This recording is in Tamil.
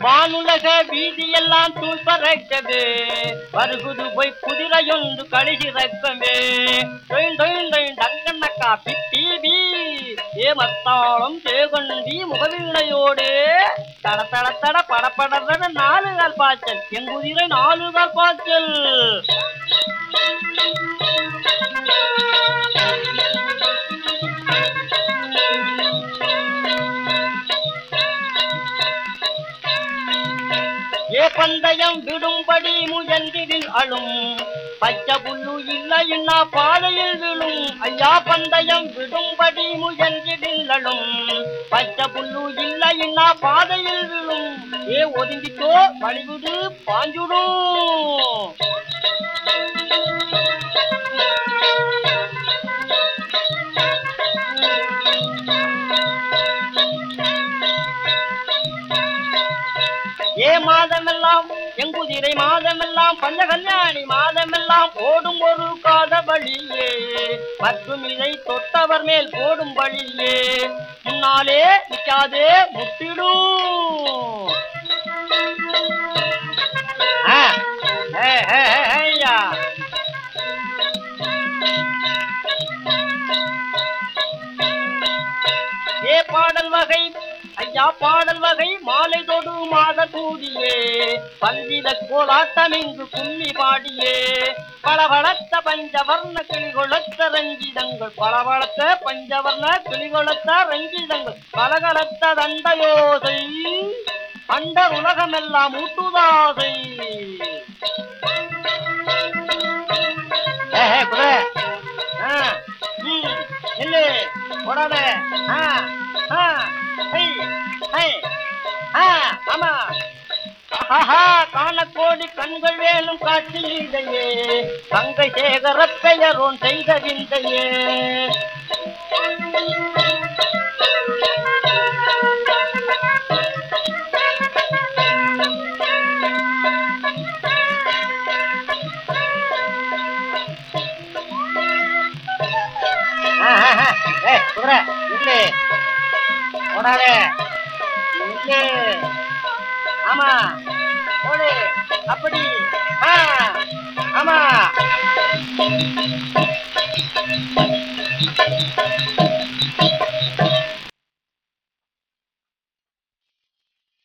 வானுலக வீதியெல்லாம் தூள் பறக்கது வருகுது போய் குதிரையொன்று கழிசிறக்கமே தொழில் தொழில் தொழில் டங்கண்ணக்கா பிப்பீபி ஏ மத்தாளம் தேகண்டி முகவில்லையோடு. தட தட தட படப்பட கால் பாய்ச்சல் நாலு கால் பாய்ச்சல் ஏ பந்தயம் விடும்படி முயன்றிடில் அழும். பச்சை புல்லு இல்லைன்னா பாதையில் விழும். ஐயா பந்தயம் விடும்படி முயன்றிடில் அழும். புல்லு இல்லைன்னா பாதையில் விழும். ஏ ஒதுங்கிக்கோ வழிவிடு பாஞ்சுடும் ஏ மாதமெல்லாம் எங்குதிரை மாதமெல்லாம் பஞ்ச கல்யாணி மாதமெல்லாம் ஓடும் ஒரு காத வழியே மற்றும் இதை தொட்டவர் மேல் போடும் வழியே. முன்னாலே நிக்காது முட்டிடும். ஏ பாடல் வகை ஐயா பாடல் வகை மாலை தொடு மாத கூடியே பந்தித கோலாட்டம் இங்கு கும்மி பாடியே. பளபளத்த பஞ்சவர்ண கிளிகொளத்த ரஞ்சிதங்கள் பளபளத்த பஞ்சவர்ண கிளிகொளத்த ரஞ்சிதங்கள் பலகலத்த தண்டயோதை அண்ட உலகமெல்லாம் ஏ, குதிரை. ஆ, ம், ஓடாத. ஆ, ஆஹா, காணக்கோடி கண்கள் வேலும் காட்சி இதையே தங்கை சேகர பெயரோன் செய்த விந்தையே ஆமா. அப்படி. ஆ ஆமா.